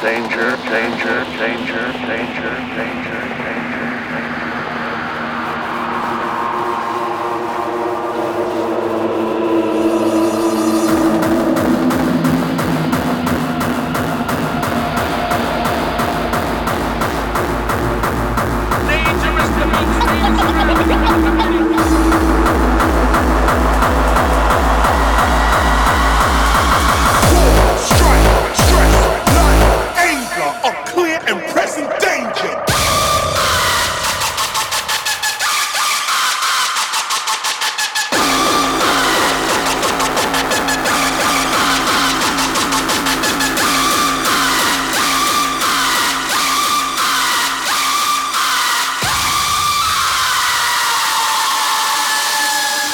danger, danger, danger, danger, danger.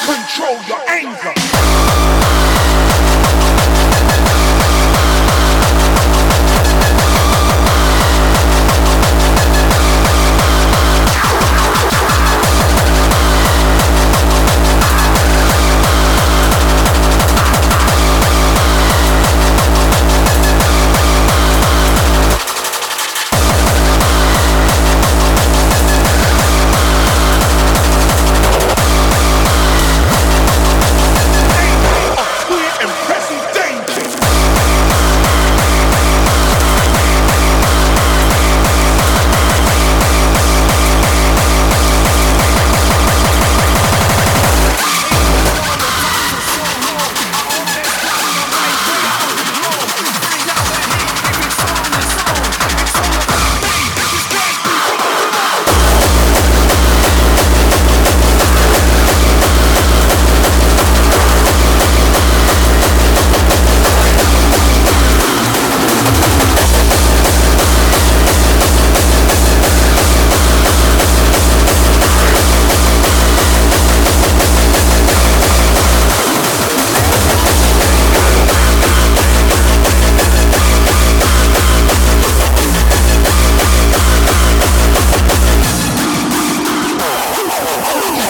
Control your anger.